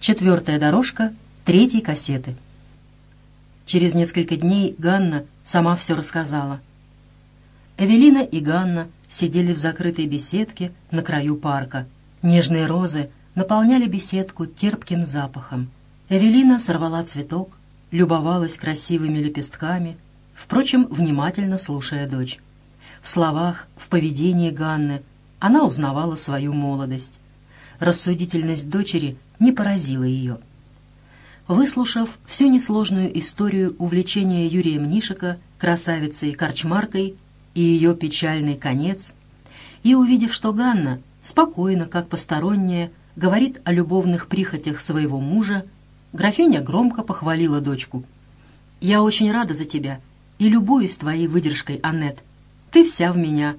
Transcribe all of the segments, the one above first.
Четвертая дорожка третьей кассеты. Через несколько дней Ганна сама все рассказала. Эвелина и Ганна сидели в закрытой беседке на краю парка. Нежные розы наполняли беседку терпким запахом. Эвелина сорвала цветок, любовалась красивыми лепестками, впрочем, внимательно слушая дочь. В словах, в поведении Ганны она узнавала свою молодость. Рассудительность дочери не поразила ее. Выслушав всю несложную историю увлечения Юрием Нишика, красавицей-корчмаркой и ее печальный конец, и увидев, что Ганна, спокойно, как посторонняя, говорит о любовных прихотях своего мужа, графиня громко похвалила дочку. «Я очень рада за тебя и любуюсь твоей выдержкой, Аннет. Ты вся в меня».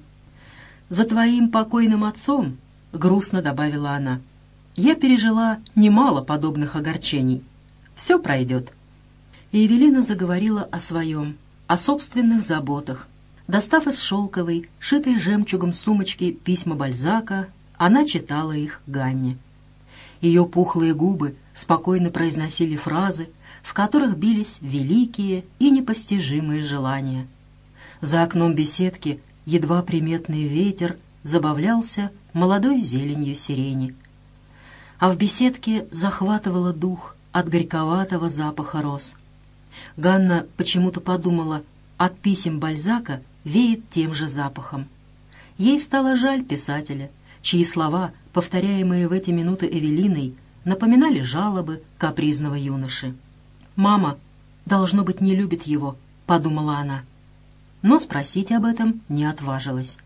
«За твоим покойным отцом», — грустно добавила она, — я пережила немало подобных огорчений. Все пройдет. И Евелина заговорила о своем, о собственных заботах. Достав из шелковой, шитой жемчугом сумочки письма Бальзака, она читала их Ганне. Ее пухлые губы спокойно произносили фразы, в которых бились великие и непостижимые желания. За окном беседки едва приметный ветер забавлялся молодой зеленью сирени а в беседке захватывало дух от горьковатого запаха роз. Ганна почему-то подумала, от писем Бальзака веет тем же запахом. Ей стало жаль писателя, чьи слова, повторяемые в эти минуты Эвелиной, напоминали жалобы капризного юноши. «Мама, должно быть, не любит его», — подумала она. Но спросить об этом не отважилась.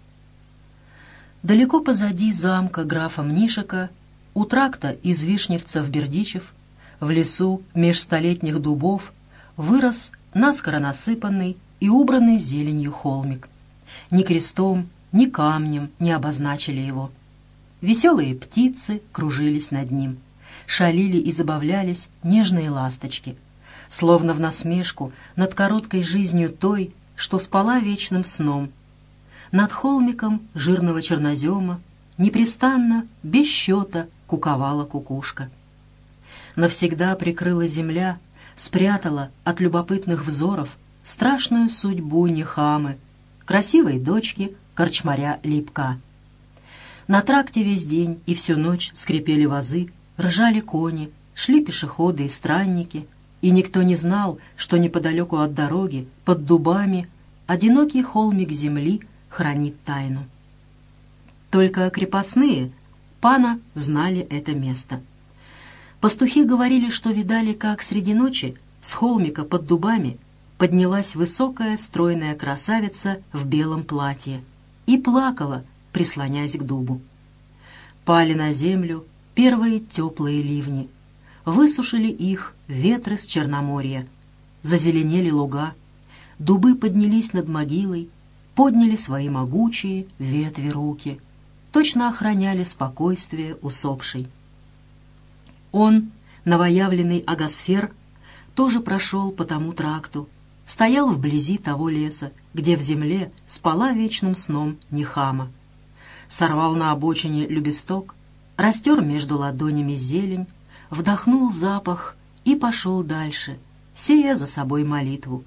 Далеко позади замка графа Мнишека у тракта из Вишневца в Бердичев, в лесу меж столетних дубов, вырос наскоро насыпанный и убранный зеленью холмик. Ни крестом, ни камнем не обозначили его. Веселые птицы кружились над ним. Шалили и забавлялись нежные ласточки. Словно в насмешку над короткой жизнью той, что спала вечным сном. Над холмиком жирного чернозема непрестанно, без счета, куковала кукушка. Навсегда прикрыла земля, спрятала от любопытных взоров страшную судьбу Нехамы, красивой дочки корчмаря Липка. На тракте весь день и всю ночь скрипели вазы, ржали кони, шли пешеходы и странники, и никто не знал, что неподалеку от дороги, под дубами, одинокий холмик земли хранит тайну. Только крепостные пана знали это место. Пастухи говорили, что видали, как среди ночи с холмика под дубами поднялась высокая стройная красавица в белом платье и плакала, прислоняясь к дубу. Пали на землю первые теплые ливни, высушили их ветры с Черноморья, зазеленели луга, дубы поднялись над могилой, подняли свои могучие ветви руки — точно охраняли спокойствие усопшей. Он, новоявленный агосфер, тоже прошел по тому тракту, стоял вблизи того леса, где в земле спала вечным сном Нехама. Сорвал на обочине любесток, растер между ладонями зелень, вдохнул запах и пошел дальше, сея за собой молитву.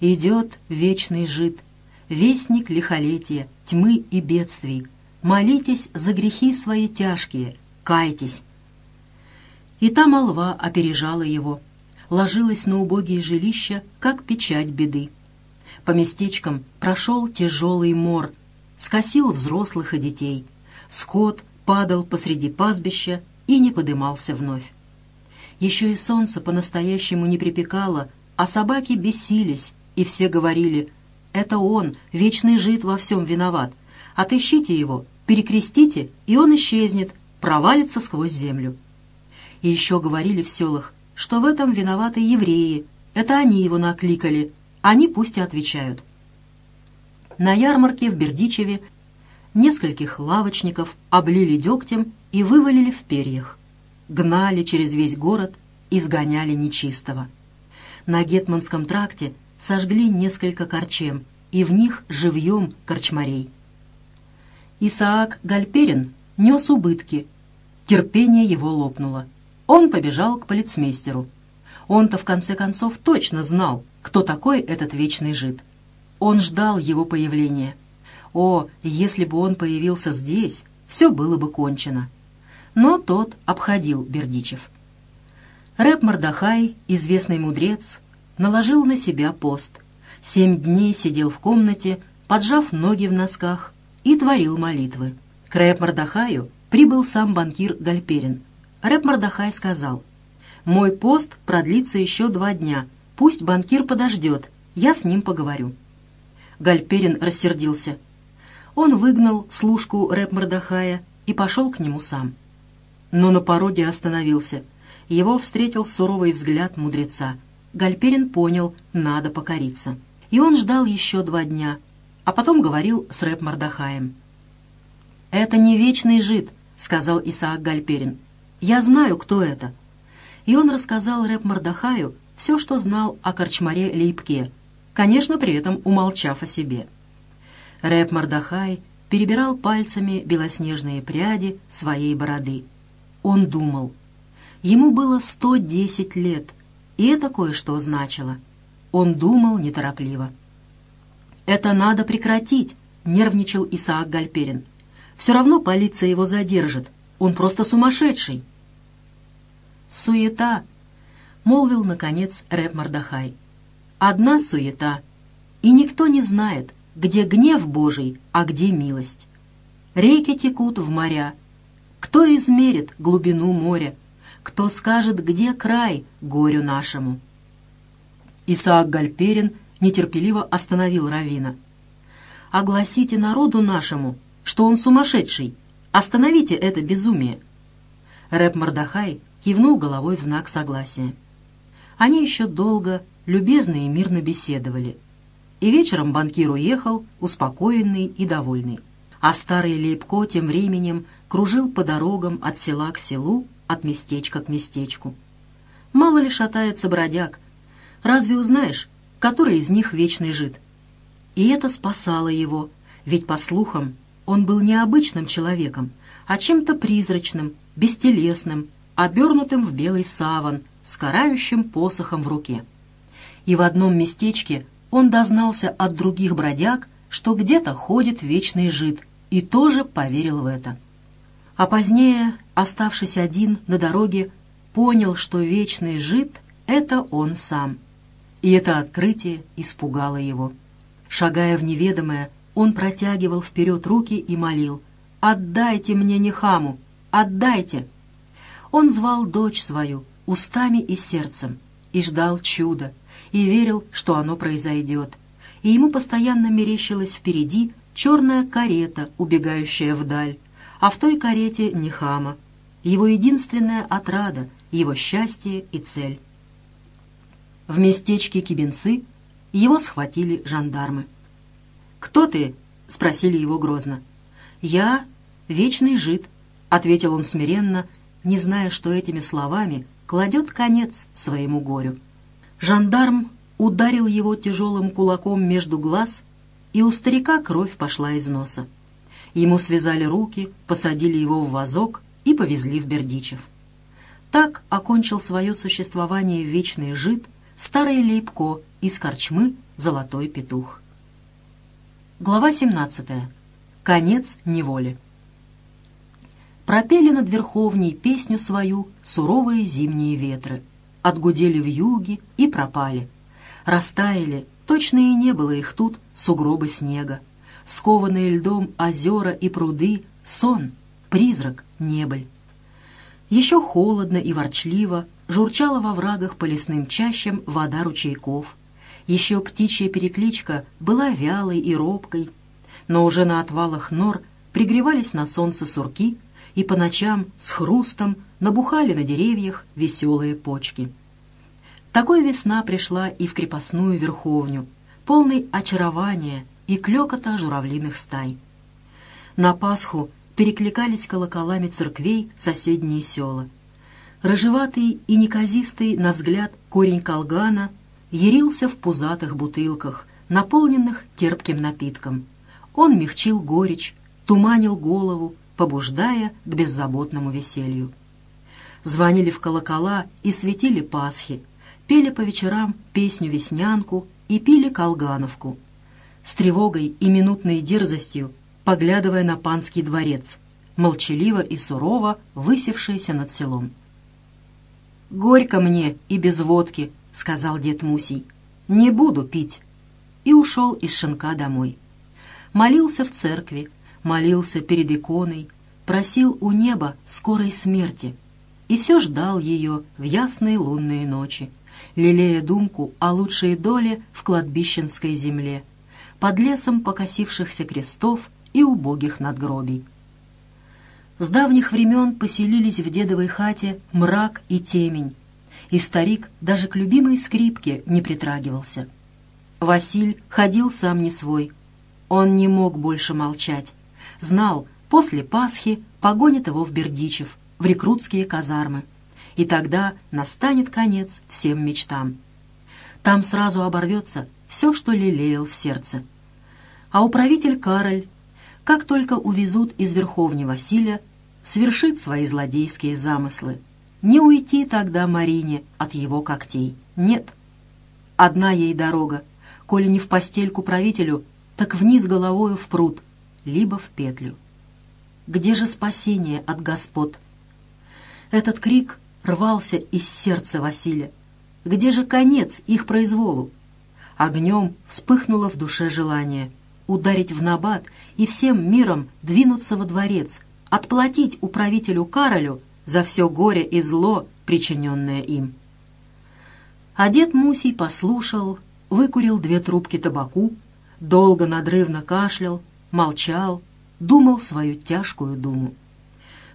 Идет вечный жид, вестник лихолетия, тьмы и бедствий, молитесь за грехи свои тяжкие, кайтесь». И та молва опережала его, ложилась на убогие жилища, как печать беды. По местечкам прошел тяжелый мор, скосил взрослых и детей. Скот падал посреди пастбища и не подымался вновь. Еще и солнце по-настоящему не припекало, а собаки бесились, и все говорили, «Это он, вечный жид, во всем виноват. Отыщите его, перекрестите, и он исчезнет, провалится сквозь землю. И еще говорили в селах, что в этом виноваты евреи, это они его накликали, они пусть и отвечают. На ярмарке в Бердичеве нескольких лавочников облили дегтем и вывалили в перьях. Гнали через весь город, изгоняли нечистого. На Гетманском тракте сожгли несколько корчем, и в них живьем корчмарей. Исаак Гальперин нес убытки. Терпение его лопнуло. Он побежал к полицмейстеру. Он-то в конце концов точно знал, кто такой этот вечный жид. Он ждал его появления. О, если бы он появился здесь, все было бы кончено. Но тот обходил Бердичев. Рэп Мордахай, известный мудрец, наложил на себя пост. Семь дней сидел в комнате, поджав ноги в носках, и творил молитвы. К Рэп Мордахаю прибыл сам банкир Гальперин. Рэп Мордахай сказал, «Мой пост продлится еще два дня. Пусть банкир подождет, я с ним поговорю». Гальперин рассердился. Он выгнал служку Рэп Мордахая и пошел к нему сам. Но на пороге остановился. Его встретил суровый взгляд мудреца. Гальперин понял, надо покориться. И он ждал еще два дня, а потом говорил с Рэп Мордахаем. «Это не вечный жид», — сказал Исаак Гальперин. «Я знаю, кто это». И он рассказал Рэп Мордахаю все, что знал о корчмаре Лейбке, конечно, при этом умолчав о себе. Рэп Мордахай перебирал пальцами белоснежные пряди своей бороды. Он думал. Ему было 110 лет, и это кое-что значило. Он думал неторопливо. «Это надо прекратить», — нервничал Исаак Гальперин. «Все равно полиция его задержит. Он просто сумасшедший». «Суета», — молвил, наконец, Рэп Мордахай. «Одна суета, и никто не знает, где гнев Божий, а где милость. Реки текут в моря. Кто измерит глубину моря? Кто скажет, где край горю нашему?» Исаак Гальперин нетерпеливо остановил Равина. «Огласите народу нашему, что он сумасшедший. Остановите это безумие!» Рэп Мордахай кивнул головой в знак согласия. Они еще долго, любезно и мирно беседовали — и вечером банкир уехал, успокоенный и довольный. А старый Лейбко тем временем кружил по дорогам от села к селу, от местечка к местечку. Мало ли шатается бродяг. Разве узнаешь, который из них вечный жид? И это спасало его, ведь, по слухам, он был не обычным человеком, а чем-то призрачным, бестелесным, обернутым в белый саван, с карающим посохом в руке. И в одном местечке он дознался от других бродяг, что где-то ходит вечный жид, и тоже поверил в это. А позднее, оставшись один на дороге, понял, что вечный жид — это он сам. И это открытие испугало его. Шагая в неведомое, он протягивал вперед руки и молил «Отдайте мне Нехаму! Отдайте!» Он звал дочь свою устами и сердцем и ждал чуда — и верил, что оно произойдет. И ему постоянно мерещилась впереди черная карета, убегающая вдаль, а в той карете Нехама, его единственная отрада, его счастье и цель. В местечке Кибенцы его схватили жандармы. «Кто ты?» — спросили его грозно. «Я — вечный жид», — ответил он смиренно, не зная, что этими словами кладет конец своему горю. Жандарм ударил его тяжелым кулаком между глаз, и у старика кровь пошла из носа. Ему связали руки, посадили его в вазок и повезли в Бердичев. Так окончил свое существование вечный жид, старый Лейбко из корчмы «Золотой петух». Глава 17. Конец неволи. Пропели над Верховней песню свою суровые зимние ветры — отгудели в юге и пропали. Растаяли, точно и не было их тут, сугробы снега. Скованные льдом озера и пруды, сон, призрак, небыль. Еще холодно и ворчливо журчала во врагах по лесным чащам вода ручейков. Еще птичья перекличка была вялой и робкой, но уже на отвалах нор пригревались на солнце сурки и по ночам с хрустом набухали на деревьях веселые почки. Такой весна пришла и в крепостную верховню, полный очарования и клёкота журавлиных стай. На Пасху перекликались колоколами церквей соседние села. Рыжеватый и неказистый, на взгляд, корень колгана ярился в пузатых бутылках, наполненных терпким напитком. Он мягчил горечь, туманил голову, побуждая к беззаботному веселью. звонили в колокола и светили Пасхи, пели по вечерам песню-веснянку и пили колгановку. С тревогой и минутной дерзостью, поглядывая на панский дворец, молчаливо и сурово высевшийся над селом. «Горько мне и без водки», — сказал дед Мусий. «Не буду пить». И ушел из шинка домой. Молился в церкви, молился перед иконой, просил у неба скорой смерти и все ждал ее в ясные лунные ночи, лелея думку о лучшей доле в кладбищенской земле, под лесом покосившихся крестов и убогих надгробий. С давних времен поселились в дедовой хате мрак и темень, и старик даже к любимой скрипке не притрагивался. Василь ходил сам не свой. Он не мог больше молчать. Знал, после Пасхи погонит его в Бердичев, в рекрутские казармы. И тогда настанет конец всем мечтам. Там сразу оборвется все, что лелеял в сердце. А управитель Кароль, как только увезут из Верховни Василия, свершит свои злодейские замыслы. Не уйти тогда Марине от его когтей. Нет. Одна ей дорога. Коли не в постельку правителю, так вниз головою в пруд, либо в петлю. Где же спасение от господ? Этот крик рвался из сердца Василия. Где же конец их произволу? Огнем вспыхнуло в душе желание ударить в набат и всем миром двинуться во дворец, отплатить управителю Каролю за все горе и зло, причиненное им. А дед Мусий послушал, выкурил две трубки табаку, долго надрывно кашлял, молчал, думал свою тяжкую думу.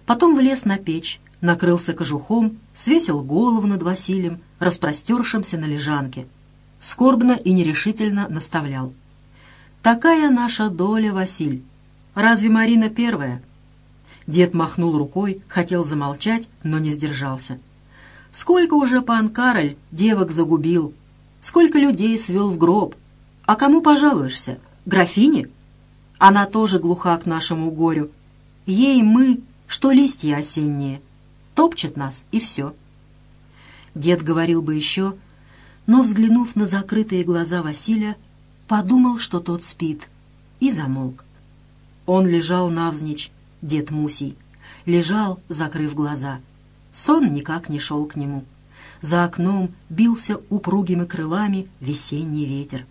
Потом влез на печь, накрылся кожухом, свесил голову над Василием, распростершимся на лежанке. Скорбно и нерешительно наставлял. «Такая наша доля, Василь. Разве Марина первая?» Дед махнул рукой, хотел замолчать, но не сдержался. «Сколько уже пан Кароль девок загубил? Сколько людей свел в гроб? А кому пожалуешься? Графине?» Она тоже глуха к нашему горю. Ей мы, что листья осенние. Топчет нас, и все. Дед говорил бы еще, но, взглянув на закрытые глаза Василия, подумал, что тот спит, и замолк. Он лежал навзничь, дед Мусий, лежал, закрыв глаза. Сон никак не шел к нему. За окном бился упругими крылами весенний ветер.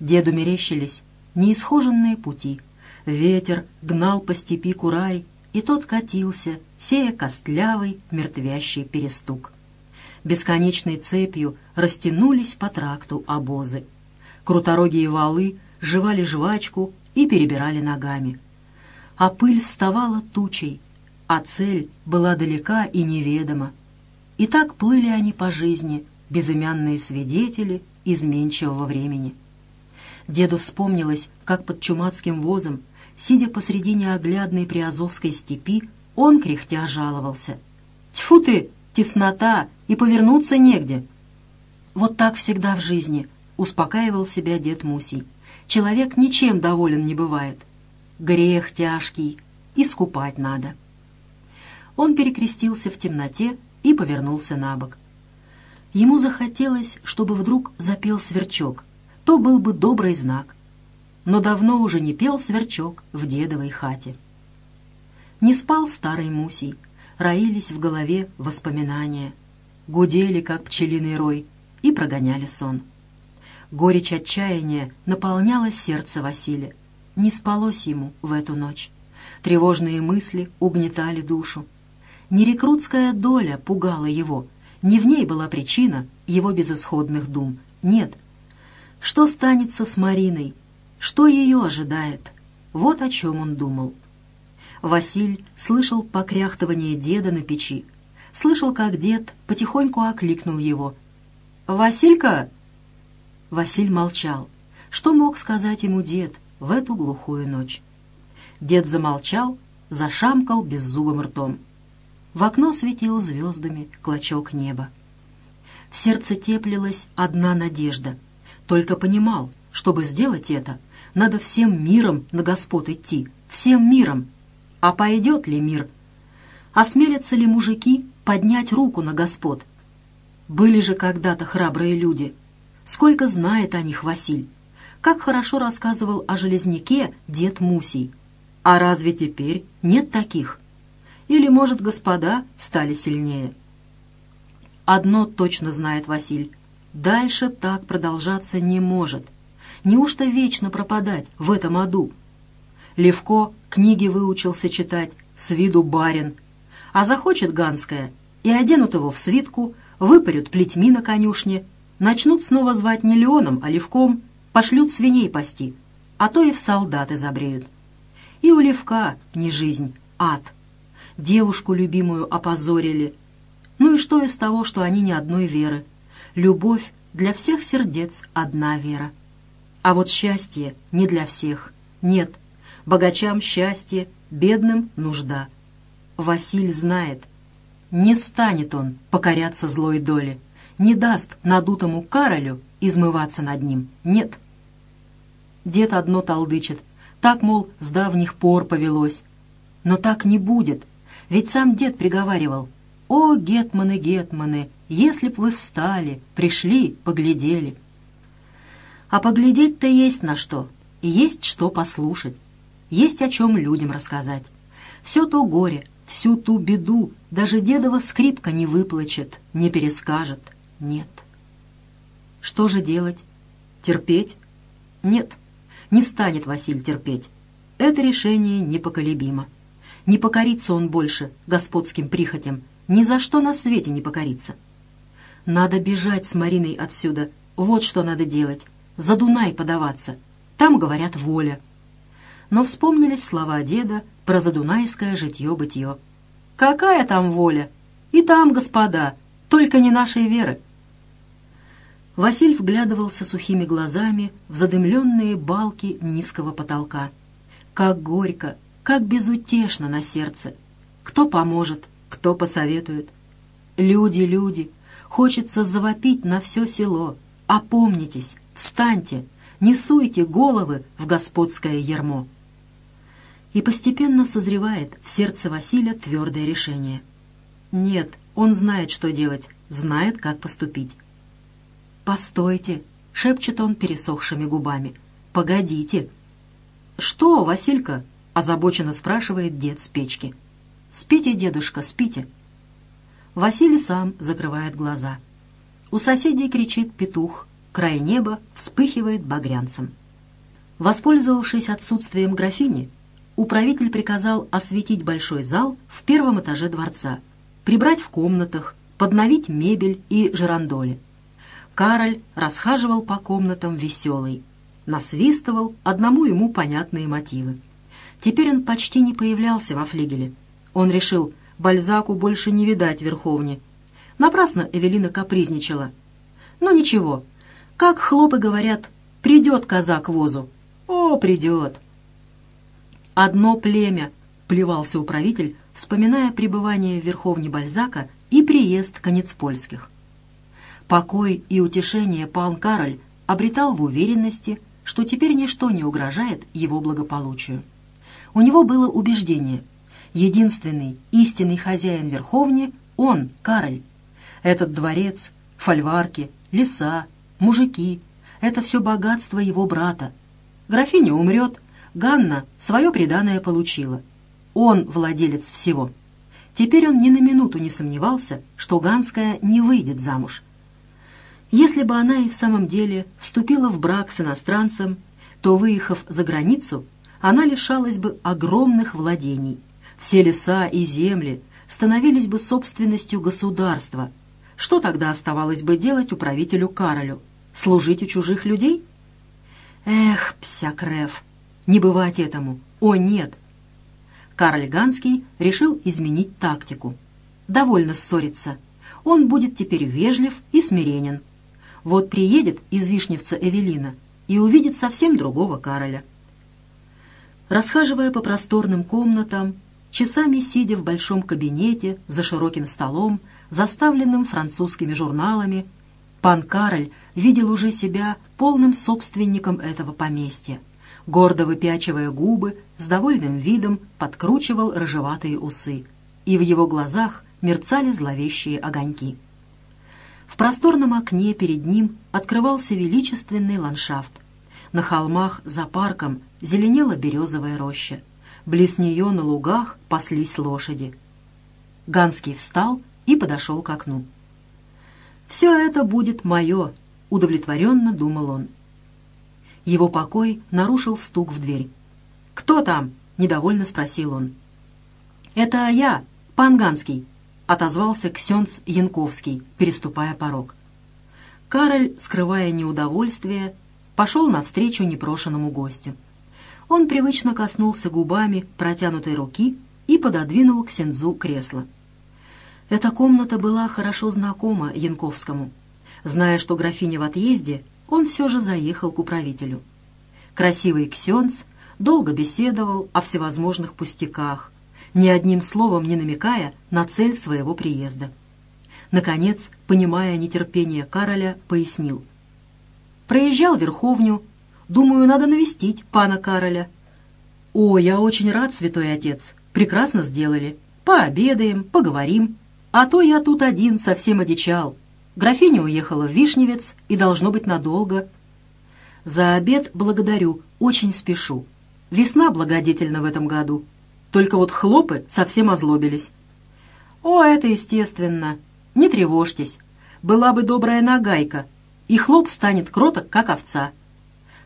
Деду мерещились неисхоженные пути. Ветер гнал по степи курай, и тот катился, сея костлявый, мертвящий перестук. Бесконечной цепью растянулись по тракту обозы. Круторогие валы жевали жвачку и перебирали ногами. А пыль вставала тучей, а цель была далека и неведома. И так плыли они по жизни, безымянные свидетели изменчивого времени. Деду вспомнилось, как под чумацким возом, сидя посреди неоглядной приазовской степи, он кряхтя жаловался. «Тьфу ты, теснота, и повернуться негде!» «Вот так всегда в жизни», — успокаивал себя дед Мусий. «Человек ничем доволен не бывает. Грех тяжкий, искупать надо». Он перекрестился в темноте и повернулся на бок. Ему захотелось, чтобы вдруг запел сверчок — то был бы добрый знак. Но давно уже не пел сверчок в дедовой хате. Не спал старый Мусий, роились в голове воспоминания, гудели, как пчелиный рой, и прогоняли сон. Горечь отчаяния наполняла сердце Василия. Не спалось ему в эту ночь. Тревожные мысли угнетали душу. Не рекрутская доля пугала его, не в ней была причина его безысходных дум. Нет, что станется с Мариной? Что ее ожидает? Вот о чем он думал. Василь слышал покряхтывание деда на печи. Слышал, как дед потихоньку окликнул его. «Василька!» Василь молчал. Что мог сказать ему дед в эту глухую ночь? Дед замолчал, зашамкал беззубым ртом. В окно светил звездами клочок неба. В сердце теплилась одна надежда — только понимал, чтобы сделать это, надо всем миром на господ идти, всем миром. А пойдет ли мир? Осмелятся ли мужики поднять руку на господ? Были же когда-то храбрые люди. Сколько знает о них Василь. Как хорошо рассказывал о железняке дед Мусий. А разве теперь нет таких? Или, может, господа стали сильнее? Одно точно знает Василь. Дальше так продолжаться не может. Неужто вечно пропадать в этом аду? Левко книги выучился читать, с виду барин. А захочет Ганская, и оденут его в свитку, выпарют плетьми на конюшне, начнут снова звать не Леоном, а Левком, пошлют свиней пасти, а то и в солдаты забреют. И у Левка не жизнь, ад. Девушку любимую опозорили. Ну и что из того, что они не одной веры? Любовь для всех сердец одна вера. А вот счастье не для всех. Нет, богачам счастье, бедным нужда. Василь знает, не станет он покоряться злой доле, не даст надутому Каролю измываться над ним. Нет. Дед одно толдычит. Так, мол, с давних пор повелось. Но так не будет. Ведь сам дед приговаривал. «О, гетманы, гетманы, если б вы встали, пришли, поглядели». А поглядеть-то есть на что, и есть что послушать, есть о чем людям рассказать. Все то горе, всю ту беду даже дедова скрипка не выплачет, не перескажет. Нет. Что же делать? Терпеть? Нет, не станет Василь терпеть. Это решение непоколебимо. Не покорится он больше господским прихотям, ни за что на свете не покорится. Надо бежать с Мариной отсюда, вот что надо делать. За Дунай подаваться. Там, говорят, воля. Но вспомнились слова деда про задунайское житье-бытье. «Какая там воля? И там, господа, только не нашей веры». Василь вглядывался сухими глазами в задымленные балки низкого потолка. Как горько, как безутешно на сердце. Кто поможет, кто посоветует? Люди, люди, хочется завопить на все село. Опомнитесь, встаньте, не суйте головы в господское ермо и постепенно созревает в сердце Василия твердое решение. Нет, он знает, что делать, знает, как поступить. «Постойте!» — шепчет он пересохшими губами. «Погодите!» «Что, Василька?» — озабоченно спрашивает дед с печки. «Спите, дедушка, спите!» Василий сам закрывает глаза. У соседей кричит петух, край неба вспыхивает багрянцем. Воспользовавшись отсутствием графини, управитель приказал осветить большой зал в первом этаже дворца, прибрать в комнатах, подновить мебель и жерандоли. Кароль расхаживал по комнатам веселый, насвистывал одному ему понятные мотивы. Теперь он почти не появлялся во флигеле. Он решил, Бальзаку больше не видать Верховни. Напрасно Эвелина капризничала. Но ничего, как хлопы говорят, придет казак возу. О, придет! «Одно племя», — плевался управитель, вспоминая пребывание в Верховне Бальзака и приезд конецпольских. Покой и утешение пан Кароль обретал в уверенности, что теперь ничто не угрожает его благополучию. У него было убеждение, единственный истинный хозяин Верховни — он, Кароль. Этот дворец, фольварки, леса, мужики — это все богатство его брата. Графиня умрет, Ганна свое преданное получила. Он владелец всего. Теперь он ни на минуту не сомневался, что Ганская не выйдет замуж. Если бы она и в самом деле вступила в брак с иностранцем, то, выехав за границу, она лишалась бы огромных владений. Все леса и земли становились бы собственностью государства. Что тогда оставалось бы делать управителю Каролю? Служить у чужих людей? Эх, псякрев! Не бывать этому. О, нет! Карль Ганский решил изменить тактику. Довольно ссориться. Он будет теперь вежлив и смиренен. Вот приедет из Вишневца Эвелина и увидит совсем другого Кароля. Расхаживая по просторным комнатам, часами сидя в большом кабинете за широким столом, заставленным французскими журналами, пан Кароль видел уже себя полным собственником этого поместья гордо выпячивая губы, с довольным видом подкручивал рыжеватые усы. и в его глазах мерцали зловещие огоньки. В просторном окне перед ним открывался величественный ландшафт. На холмах за парком зеленела березовая роща. Близ нее на лугах паслись лошади. Ганский встал и подошел к окну. «Все это будет мое», — удовлетворенно думал он. Его покой нарушил стук в дверь. «Кто там?» — недовольно спросил он. «Это я, пан Ганский», — отозвался Ксенц Янковский, переступая порог. Кароль, скрывая неудовольствие, пошел навстречу непрошенному гостю. Он привычно коснулся губами протянутой руки и пододвинул к Сензу кресло. Эта комната была хорошо знакома Янковскому. Зная, что графиня в отъезде, он все же заехал к управителю. Красивый ксенц долго беседовал о всевозможных пустяках, ни одним словом не намекая на цель своего приезда. Наконец, понимая нетерпение Кароля, пояснил. «Проезжал Верховню. Думаю, надо навестить пана Кароля». «О, я очень рад, святой отец. Прекрасно сделали. Пообедаем, поговорим. А то я тут один совсем одичал. Графиня уехала в Вишневец и должно быть надолго. За обед благодарю, очень спешу. Весна благодетельна в этом году. Только вот хлопы совсем озлобились. О, это естественно. Не тревожьтесь. Была бы добрая нагайка, и хлоп станет кроток, как овца.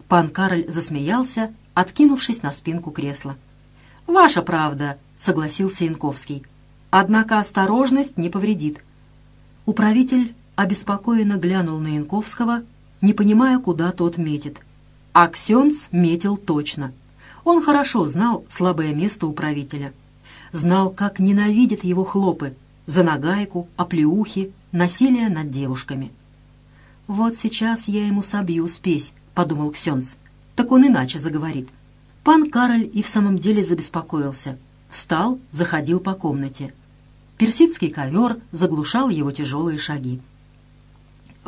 Пан Кароль засмеялся, откинувшись на спинку кресла. «Ваша правда», — согласился Янковский. Однако осторожность не повредит. Управитель обеспокоенно глянул на Янковского, не понимая, куда тот метит. А метил точно. Он хорошо знал слабое место управителя. Знал, как ненавидят его хлопы за нагайку, оплеухи, насилие над девушками. «Вот сейчас я ему собью спесь», — подумал Ксенц. «Так он иначе заговорит». Пан Кароль и в самом деле забеспокоился. Встал, заходил по комнате. Персидский ковер заглушал его тяжелые шаги.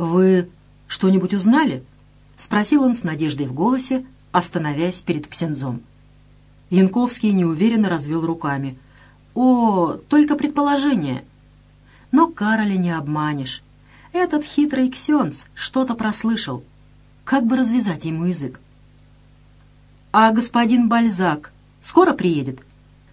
«Вы что-нибудь узнали?» — спросил он с надеждой в голосе, остановясь перед Ксензом. Янковский неуверенно развел руками. «О, только предположение!» Но Кароля не обманешь. Этот хитрый Ксенц что-то прослышал. Как бы развязать ему язык? «А господин Бальзак скоро приедет?»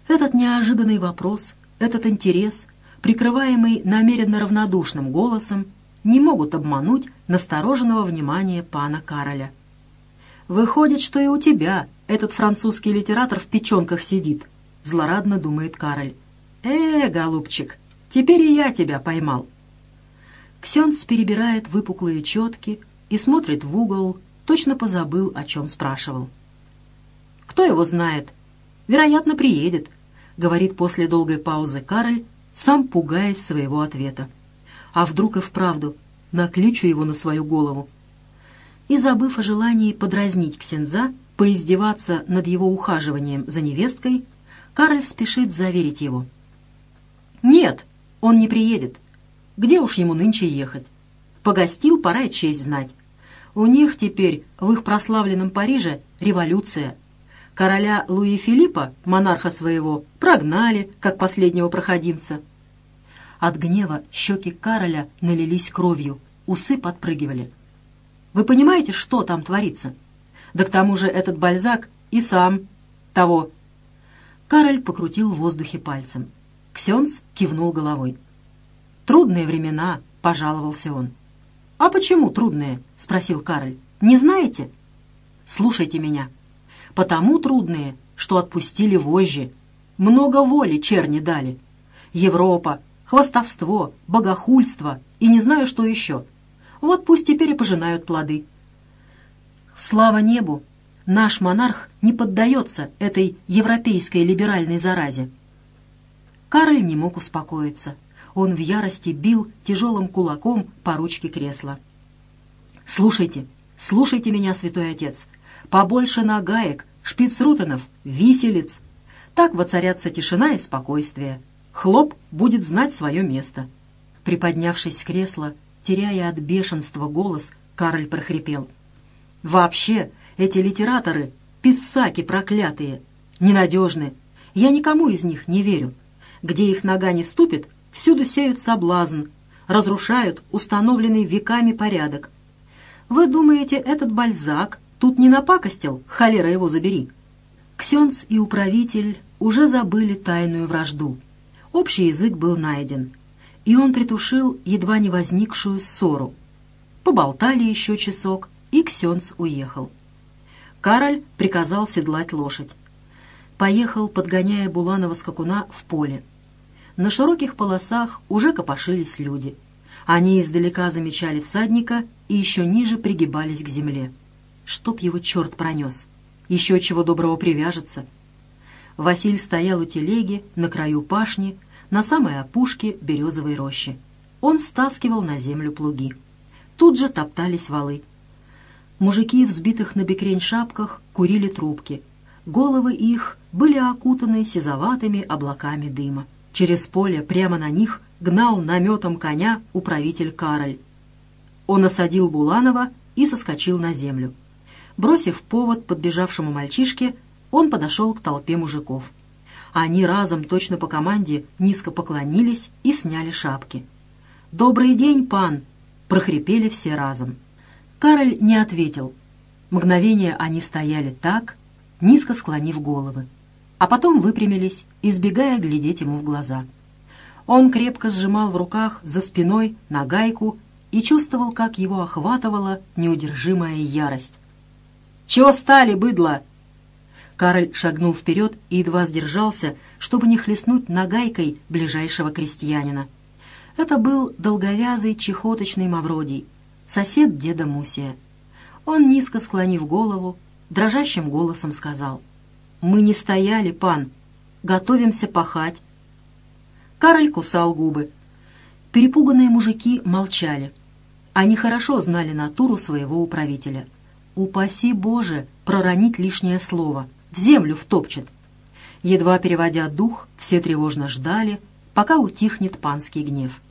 Этот неожиданный вопрос этот интерес, прикрываемый намеренно равнодушным голосом, не могут обмануть настороженного внимания пана Кароля. «Выходит, что и у тебя этот французский литератор в печенках сидит», — злорадно думает Кароль. «Э, голубчик, теперь и я тебя поймал». Ксенц перебирает выпуклые четки и смотрит в угол, точно позабыл, о чем спрашивал. «Кто его знает? Вероятно, приедет. — говорит после долгой паузы Кароль, сам пугаясь своего ответа. «А вдруг и вправду накличу его на свою голову?» И, забыв о желании подразнить Ксенза, поиздеваться над его ухаживанием за невесткой, Кароль спешит заверить его. «Нет, он не приедет. Где уж ему нынче ехать? Погостил, пора и честь знать. У них теперь, в их прославленном Париже, революция — Короля Луи Филиппа, монарха своего, прогнали, как последнего проходимца. От гнева щеки Кароля налились кровью, усы подпрыгивали. Вы понимаете, что там творится? Да к тому же этот Бальзак и сам того. Кароль покрутил в воздухе пальцем. Ксенс кивнул головой. «Трудные времена», — пожаловался он. «А почему трудные?» — спросил Кароль. «Не знаете?» «Слушайте меня потому трудные, что отпустили вожжи. Много воли черни дали. Европа, хвостовство, богохульство и не знаю, что еще. Вот пусть теперь и пожинают плоды. Слава небу! Наш монарх не поддается этой европейской либеральной заразе. Карль не мог успокоиться. Он в ярости бил тяжелым кулаком по ручке кресла. «Слушайте, слушайте меня, святой отец побольше нагаек, шпицрутенов, виселиц. Так воцарятся тишина и спокойствие. Хлоп будет знать свое место. Приподнявшись с кресла, теряя от бешенства голос, Карль прохрипел. «Вообще, эти литераторы — писаки проклятые, ненадежны. Я никому из них не верю. Где их нога не ступит, всюду сеют соблазн, разрушают установленный веками порядок. Вы думаете, этот Бальзак тут не напакостил, холера его забери? Ксенц и управитель уже забыли тайную вражду. Общий язык был найден, и он притушил едва не возникшую ссору. Поболтали еще часок, и Ксенц уехал. Кароль приказал седлать лошадь. Поехал, подгоняя Буланова скакуна в поле. На широких полосах уже копошились люди. Они издалека замечали всадника и еще ниже пригибались к земле. Чтоб его черт пронес. Еще чего доброго привяжется. Василь стоял у телеги на краю пашни, на самой опушке березовой рощи. Он стаскивал на землю плуги. Тут же топтались валы. Мужики в сбитых на бекрень шапках курили трубки. Головы их были окутаны сизоватыми облаками дыма. Через поле прямо на них гнал наметом коня управитель Кароль. Он осадил Буланова и соскочил на землю. Бросив повод подбежавшему мальчишке, он подошел к толпе мужиков. Они разом, точно по команде, низко поклонились и сняли шапки. «Добрый день, пан!» — прохрипели все разом. Кароль не ответил. Мгновение они стояли так, низко склонив головы а потом выпрямились, избегая глядеть ему в глаза. Он крепко сжимал в руках за спиной нагайку и чувствовал, как его охватывала неудержимая ярость. «Чего стали, быдло?» Кароль шагнул вперед и едва сдержался, чтобы не хлестнуть нагайкой ближайшего крестьянина. Это был долговязый чехоточный Мавродий, сосед деда Мусия. Он, низко склонив голову, дрожащим голосом сказал — «Мы не стояли, пан. Готовимся пахать». Кароль кусал губы. Перепуганные мужики молчали. Они хорошо знали натуру своего управителя. «Упаси Боже!» проронить лишнее слово. В землю втопчет. Едва переводя дух, все тревожно ждали, пока утихнет панский гнев.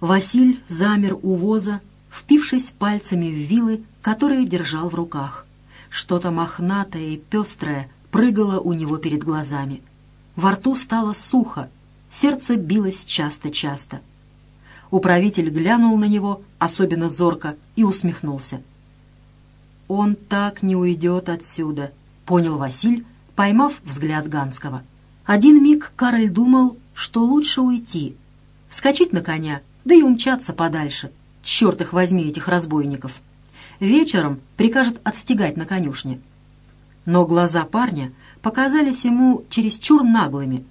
Василь замер у воза, впившись пальцами в вилы, которые держал в руках. Что-то мохнатое и пестрое прыгало у него перед глазами. Во рту стало сухо, сердце билось часто-часто. Управитель глянул на него, особенно зорко, и усмехнулся. «Он так не уйдет отсюда», — понял Василь, поймав взгляд Ганского. Один миг Кароль думал, что лучше уйти, вскочить на коня, да и умчаться подальше. Черт их возьми, этих разбойников! вечером прикажет отстегать на конюшне. Но глаза парня показались ему чересчур наглыми.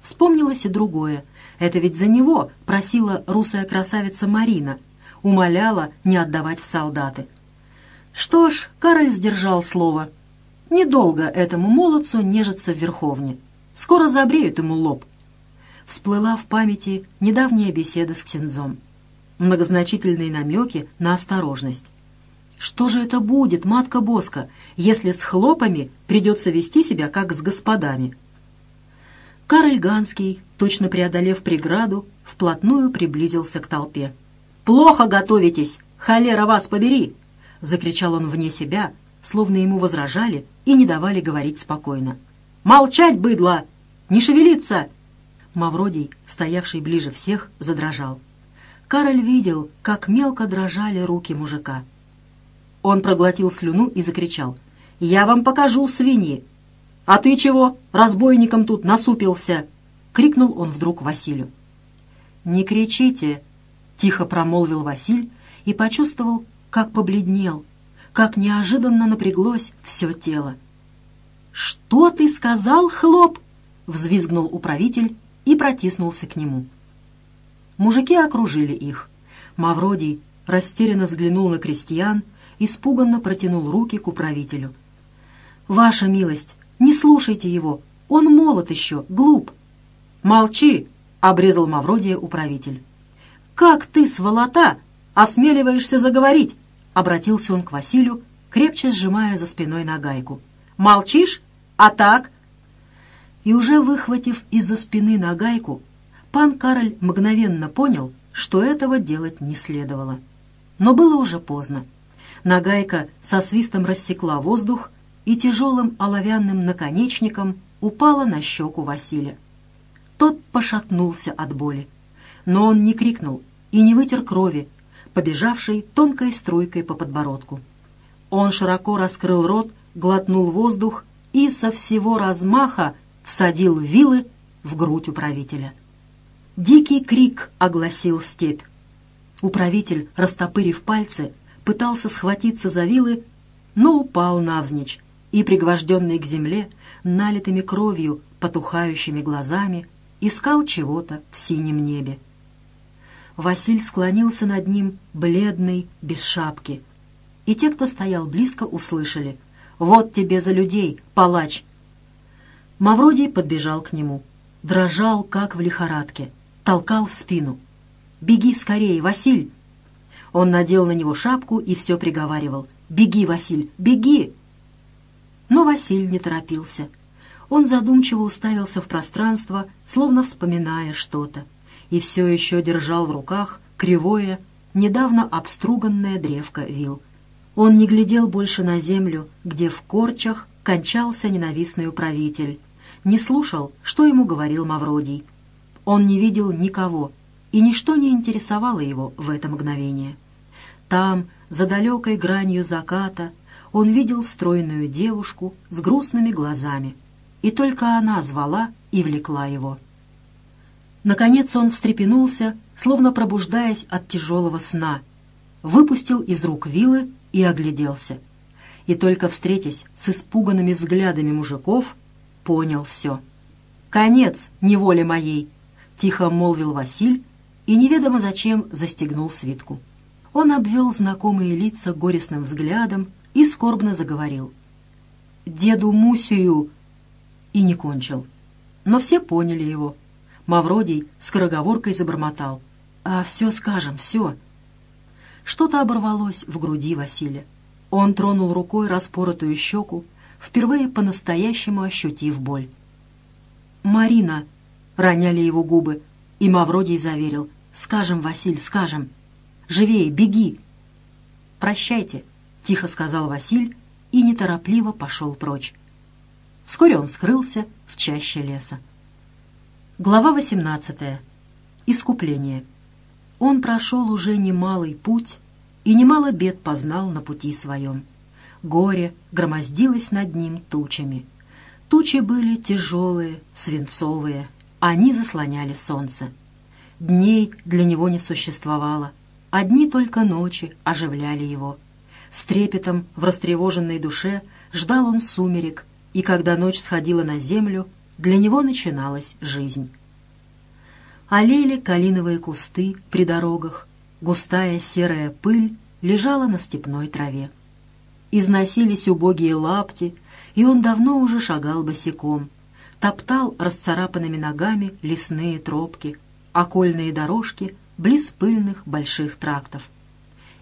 Вспомнилось и другое. Это ведь за него просила русая красавица Марина, умоляла не отдавать в солдаты. Что ж, Кароль сдержал слово. Недолго этому молодцу нежиться в Верховне. Скоро забреют ему лоб. Всплыла в памяти недавняя беседа с Ксензом. Многозначительные намеки на осторожность. Что же это будет, матка Боска, если с хлопами придется вести себя, как с господами? Кароль Ганский, точно преодолев преграду, вплотную приблизился к толпе. «Плохо готовитесь! Холера вас побери!» — закричал он вне себя, словно ему возражали и не давали говорить спокойно. «Молчать, быдло! Не шевелиться!» Мавродий, стоявший ближе всех, задрожал. Кароль видел, как мелко дрожали руки мужика — он проглотил слюну и закричал. «Я вам покажу, свиньи!» «А ты чего, разбойником тут насупился?» — крикнул он вдруг Василию. «Не кричите!» — тихо промолвил Василь и почувствовал, как побледнел, как неожиданно напряглось все тело. «Что ты сказал, хлоп?» — взвизгнул управитель и протиснулся к нему. Мужики окружили их. Мавродий растерянно взглянул на крестьян испуганно протянул руки к управителю. «Ваша милость, не слушайте его, он молод еще, глуп». «Молчи!» — обрезал Мавродия управитель. «Как ты, сволота, осмеливаешься заговорить?» — обратился он к Василию, крепче сжимая за спиной нагайку. «Молчишь? А так?» И уже выхватив из-за спины нагайку, пан Кароль мгновенно понял, что этого делать не следовало. Но было уже поздно. Нагайка со свистом рассекла воздух и тяжелым оловянным наконечником упала на щеку Василия. Тот пошатнулся от боли. Но он не крикнул и не вытер крови, побежавшей тонкой струйкой по подбородку. Он широко раскрыл рот, глотнул воздух и со всего размаха всадил вилы в грудь управителя. Дикий крик огласил степь. Управитель, растопырив пальцы, пытался схватиться за вилы, но упал навзничь и, пригвожденный к земле, налитыми кровью, потухающими глазами, искал чего-то в синем небе. Василь склонился над ним, бледный, без шапки. И те, кто стоял близко, услышали «Вот тебе за людей, палач!» Мавродий подбежал к нему. Дрожал, как в лихорадке. Толкал в спину. «Беги скорее, Василь!» Он надел на него шапку и все приговаривал. «Беги, Василь, беги!» Но Василь не торопился. Он задумчиво уставился в пространство, словно вспоминая что-то, и все еще держал в руках кривое, недавно обструганное древко вил. Он не глядел больше на землю, где в корчах кончался ненавистный управитель, не слушал, что ему говорил Мавродий. Он не видел никого, и ничто не интересовало его в это мгновение. Там, за далекой гранью заката, он видел стройную девушку с грустными глазами, и только она звала и влекла его. Наконец он встрепенулся, словно пробуждаясь от тяжелого сна, выпустил из рук вилы и огляделся. И только встретясь с испуганными взглядами мужиков, понял все. «Конец неволе моей!» — тихо молвил Василь и неведомо зачем застегнул свитку. Он обвел знакомые лица горестным взглядом и скорбно заговорил. «Деду Мусию!» и не кончил. Но все поняли его. Мавродий скороговоркой забормотал. «А все скажем, все!» Что-то оборвалось в груди Василия. Он тронул рукой распоротую щеку, впервые по-настоящему ощутив боль. «Марина!» — роняли его губы, и Мавродий заверил. «Скажем, Василь, скажем! Живее, беги!» «Прощайте!» — тихо сказал Василь и неторопливо пошел прочь. Вскоре он скрылся в чаще леса. Глава 18. Искупление. Он прошел уже немалый путь и немало бед познал на пути своем. Горе громоздилось над ним тучами. Тучи были тяжелые, свинцовые, они заслоняли солнце. Дней для него не существовало, одни только ночи оживляли его — с трепетом в растревоженной душе ждал он сумерек, и когда ночь сходила на землю, для него начиналась жизнь. Олели калиновые кусты при дорогах, густая серая пыль лежала на степной траве. Износились убогие лапти, и он давно уже шагал босиком, топтал расцарапанными ногами лесные тропки, окольные дорожки близ пыльных больших трактов.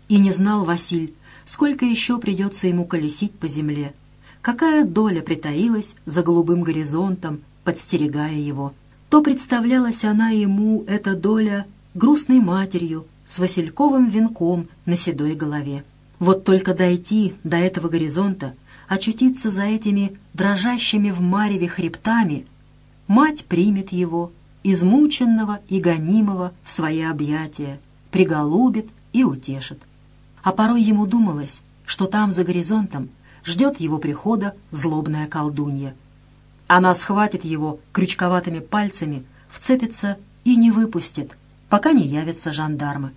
И не знал Василь, сколько еще придется ему колесить по земле, какая доля притаилась за голубым горизонтом, подстерегая его. То представлялась она ему, эта доля, грустной матерью с васильковым венком на седой голове. Вот только дойти до этого горизонта, очутиться за этими дрожащими в мареве хребтами, мать примет его, измученного и гонимого, в свои объятия, приголубит и утешит а порой ему думалось, что там, за горизонтом, ждет его прихода злобная колдунья. Она схватит его крючковатыми пальцами, вцепится и не выпустит, пока не явятся жандармы.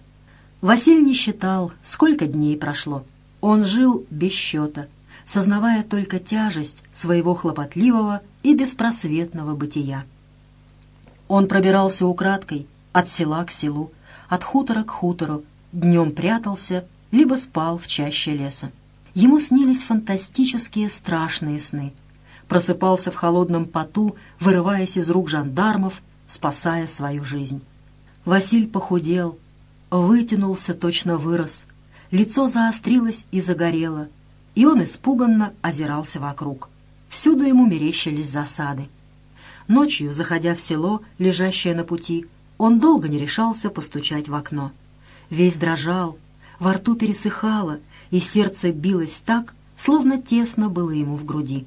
Василь не считал, сколько дней прошло. Он жил без счета, сознавая только тяжесть своего хлопотливого и беспросветного бытия. Он пробирался украдкой от села к селу, от хутора к хутору, днем прятался либо спал в чаще леса. Ему снились фантастические страшные сны. Просыпался в холодном поту, вырываясь из рук жандармов, спасая свою жизнь. Василь похудел, вытянулся, точно вырос, лицо заострилось и загорело, и он испуганно озирался вокруг. Всюду ему мерещились засады. Ночью, заходя в село, лежащее на пути, он долго не решался постучать в окно. Весь дрожал, во рту пересыхало, и сердце билось так, словно тесно было ему в груди.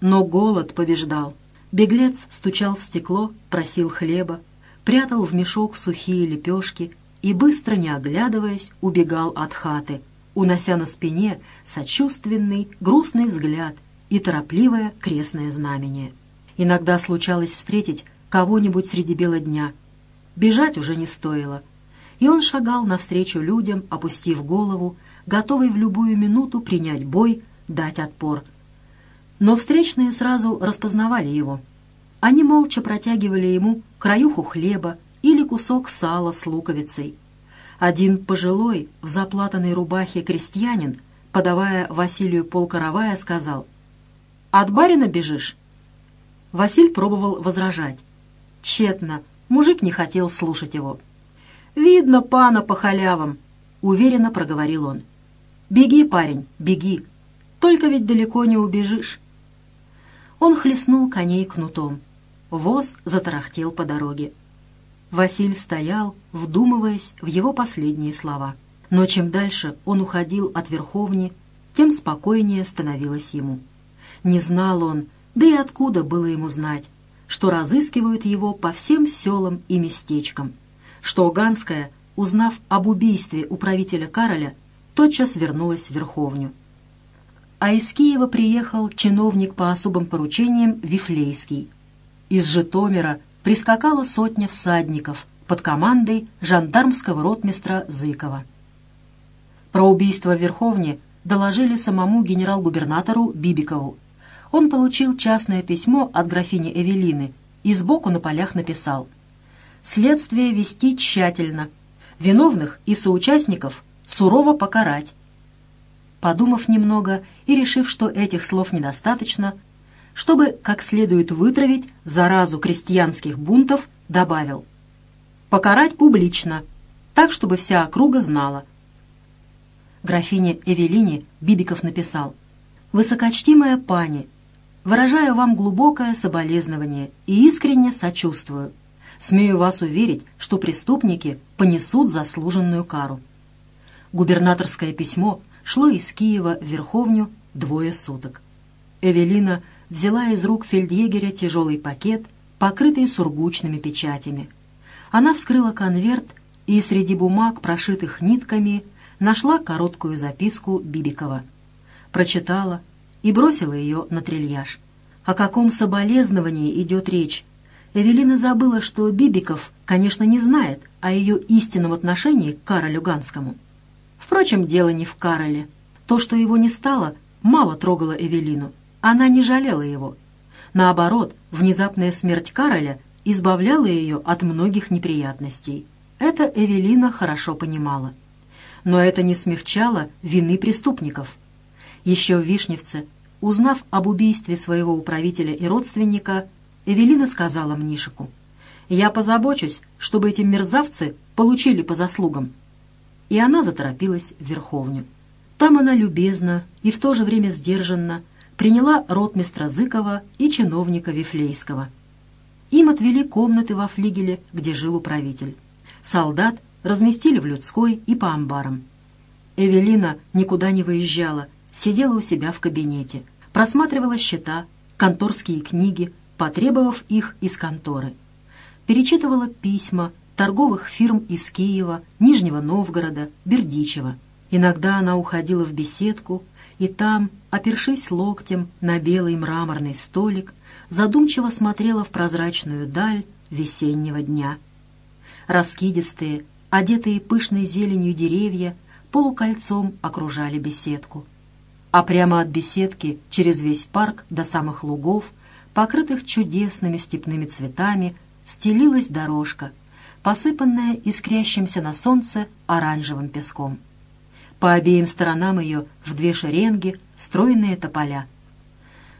Но голод побеждал. Беглец стучал в стекло, просил хлеба, прятал в мешок сухие лепешки и, быстро не оглядываясь, убегал от хаты, унося на спине сочувственный, грустный взгляд и торопливое крестное знамение. Иногда случалось встретить кого-нибудь среди бела дня. Бежать уже не стоило, и он шагал навстречу людям, опустив голову, готовый в любую минуту принять бой, дать отпор — но встречные сразу распознавали его. Они молча протягивали ему краюху хлеба или кусок сала с луковицей. Один пожилой, в заплатанной рубахе крестьянин, подавая Василию полкоровая, сказал «От барина бежишь?» Василь пробовал возражать. Тщетно, мужик не хотел слушать его. «Видно пана по халявам», — уверенно проговорил он. «Беги, парень, беги. Только ведь далеко не убежишь. Он хлестнул коней кнутом. Воз затарахтел по дороге. Василь стоял, вдумываясь в его последние слова. Но чем дальше он уходил от Верховни, тем спокойнее становилось ему. Не знал он, да и откуда было ему знать, что разыскивают его по всем селам и местечкам, что Ганская, узнав об убийстве управителя Кароля, тотчас вернулась в Верховню а из Киева приехал чиновник по особым поручениям Вифлейский. Из Житомира прискакала сотня всадников под командой жандармского ротмистра Зыкова. Про убийство в Верховне доложили самому генерал-губернатору Бибикову. Он получил частное письмо от графини Эвелины и сбоку на полях написал «Следствие вести тщательно, виновных и соучастников сурово покарать, подумав немного и решив, что этих слов недостаточно, чтобы как следует вытравить заразу крестьянских бунтов, добавил «покарать публично, так, чтобы вся округа знала». Графине Эвелине Бибиков написал «Высокочтимая пани, выражаю вам глубокое соболезнование и искренне сочувствую. Смею вас уверить, что преступники понесут заслуженную кару». Губернаторское письмо – шло из Киева в Верховню двое суток. Эвелина взяла из рук фельдъегеря тяжелый пакет, покрытый сургучными печатями. Она вскрыла конверт и среди бумаг, прошитых нитками, нашла короткую записку Бибикова. Прочитала и бросила ее на трильяж. О каком соболезновании идет речь? Эвелина забыла, что Бибиков, конечно, не знает о ее истинном отношении к Каролю Ганскому. Впрочем, дело не в Кароле. То, что его не стало, мало трогало Эвелину. Она не жалела его. Наоборот, внезапная смерть Кароля избавляла ее от многих неприятностей. Это Эвелина хорошо понимала. Но это не смягчало вины преступников. Еще в Вишневце, узнав об убийстве своего управителя и родственника, Эвелина сказала Мнишику, «Я позабочусь, чтобы эти мерзавцы получили по заслугам» и она заторопилась в Верховню. Там она любезно и в то же время сдержанно приняла ротмистра Зыкова и чиновника Вифлейского. Им отвели комнаты во флигеле, где жил управитель. Солдат разместили в людской и по амбарам. Эвелина никуда не выезжала, сидела у себя в кабинете, просматривала счета, конторские книги, потребовав их из конторы. Перечитывала письма, торговых фирм из Киева, Нижнего Новгорода, Бердичева. Иногда она уходила в беседку, и там, опершись локтем на белый мраморный столик, задумчиво смотрела в прозрачную даль весеннего дня. Раскидистые, одетые пышной зеленью деревья, полукольцом окружали беседку. А прямо от беседки, через весь парк до самых лугов, покрытых чудесными степными цветами, стелилась дорожка — посыпанная искрящимся на солнце оранжевым песком. По обеим сторонам ее в две шеренги стройные тополя.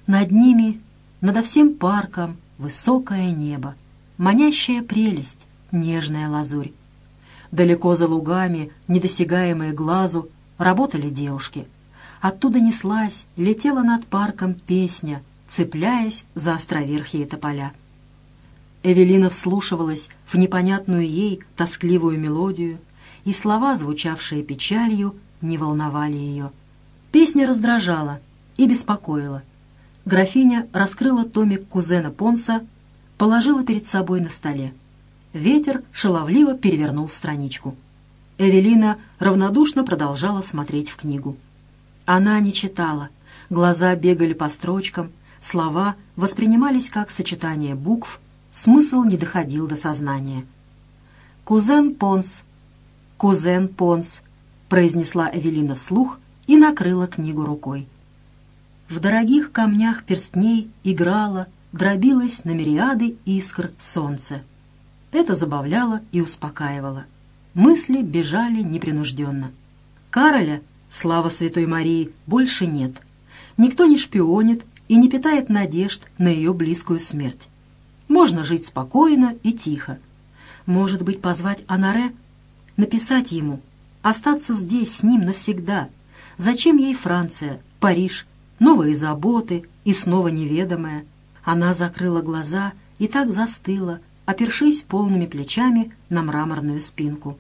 Над ними, надо всем парком, высокое небо, манящая прелесть, нежная лазурь. Далеко за лугами, недосягаемые глазу, работали девушки. Оттуда неслась, летела над парком песня, цепляясь за островерхие тополя. Эвелина вслушивалась в непонятную ей тоскливую мелодию, и слова, звучавшие печалью, не волновали ее. Песня раздражала и беспокоила. Графиня раскрыла томик кузена Понса, положила перед собой на столе. Ветер шаловливо перевернул страничку. Эвелина равнодушно продолжала смотреть в книгу. Она не читала. Глаза бегали по строчкам, слова воспринимались как сочетание букв, смысл не доходил до сознания. «Кузен Понс, кузен Понс», — произнесла Эвелина вслух и накрыла книгу рукой. В дорогих камнях перстней играла, дробилась на мириады искр солнце. Это забавляло и успокаивало. Мысли бежали непринужденно. Кароля, слава Святой Марии, больше нет. Никто не шпионит и не питает надежд на ее близкую смерть. Можно жить спокойно и тихо. Может быть, позвать Анаре, написать ему, остаться здесь с ним навсегда. Зачем ей Франция, Париж, новые заботы и снова неведомое? Она закрыла глаза и так застыла, опершись полными плечами на мраморную спинку.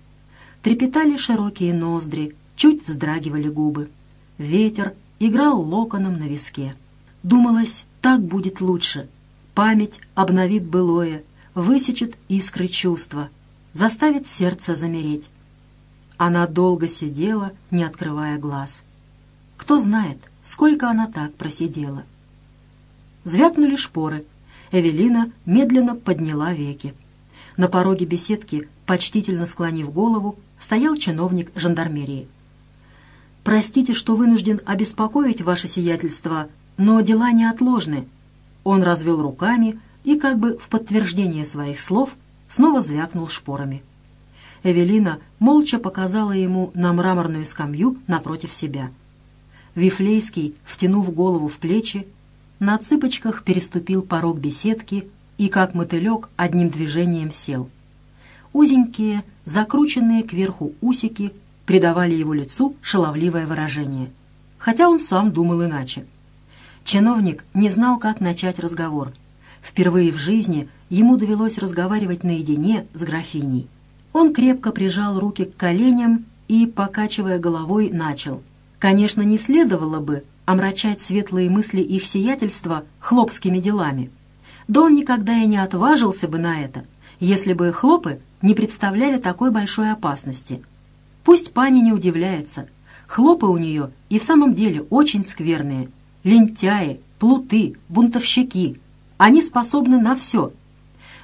Трепетали широкие ноздри, чуть вздрагивали губы. Ветер играл локоном на виске. Думалось, так будет лучше. Память обновит былое, высечет искры чувства, заставит сердце замереть. Она долго сидела, не открывая глаз. Кто знает, сколько она так просидела. Звякнули шпоры. Эвелина медленно подняла веки. На пороге беседки, почтительно склонив голову, стоял чиновник жандармерии. «Простите, что вынужден обеспокоить ваше сиятельство, но дела неотложны». Он развел руками и, как бы в подтверждение своих слов, снова звякнул шпорами. Эвелина молча показала ему на мраморную скамью напротив себя. Вифлейский, втянув голову в плечи, на цыпочках переступил порог беседки и, как мотылек, одним движением сел. Узенькие, закрученные кверху усики придавали его лицу шаловливое выражение, хотя он сам думал иначе. Чиновник не знал, как начать разговор. Впервые в жизни ему довелось разговаривать наедине с графиней. Он крепко прижал руки к коленям и, покачивая головой, начал. Конечно, не следовало бы омрачать светлые мысли их сиятельства хлопскими делами. Да он никогда и не отважился бы на это, если бы хлопы не представляли такой большой опасности. Пусть пани не удивляется. Хлопы у нее и в самом деле очень скверные. Лентяи, плуты, бунтовщики. Они способны на все.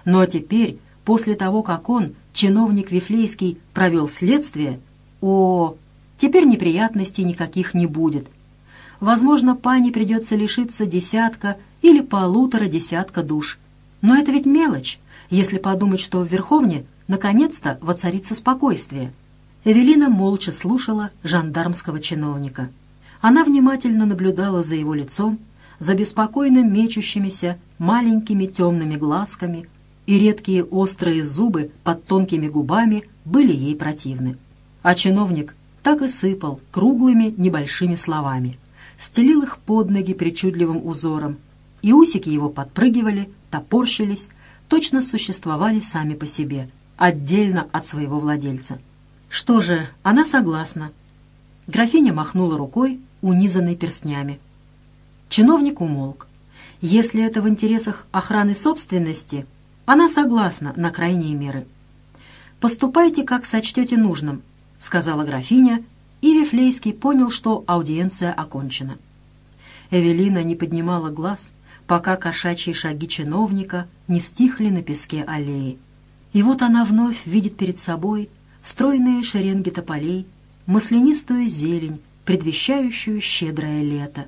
Но теперь, после того, как он, чиновник Вифлейский, провел следствие, о, теперь неприятностей никаких не будет. Возможно, пани придется лишиться десятка или полутора десятка душ. Но это ведь мелочь если подумать, что в Верховне наконец-то воцарится спокойствие. Эвелина молча слушала жандармского чиновника. Она внимательно наблюдала за его лицом, за беспокойно мечущимися маленькими темными глазками, и редкие острые зубы под тонкими губами были ей противны. А чиновник так и сыпал круглыми небольшими словами, стелил их под ноги причудливым узором, и усики его подпрыгивали, топорщились, точно существовали сами по себе, отдельно от своего владельца. Что же, она согласна. Графиня махнула рукой, унизанной перстнями. Чиновник умолк. Если это в интересах охраны собственности, она согласна на крайние меры. «Поступайте, как сочтете нужным», — сказала графиня, и Вифлейский понял, что аудиенция окончена. Эвелина не поднимала глаз, пока кошачьи шаги чиновника не стихли на песке аллеи. И вот она вновь видит перед собой стройные шеренги тополей, маслянистую зелень, предвещающую щедрое лето.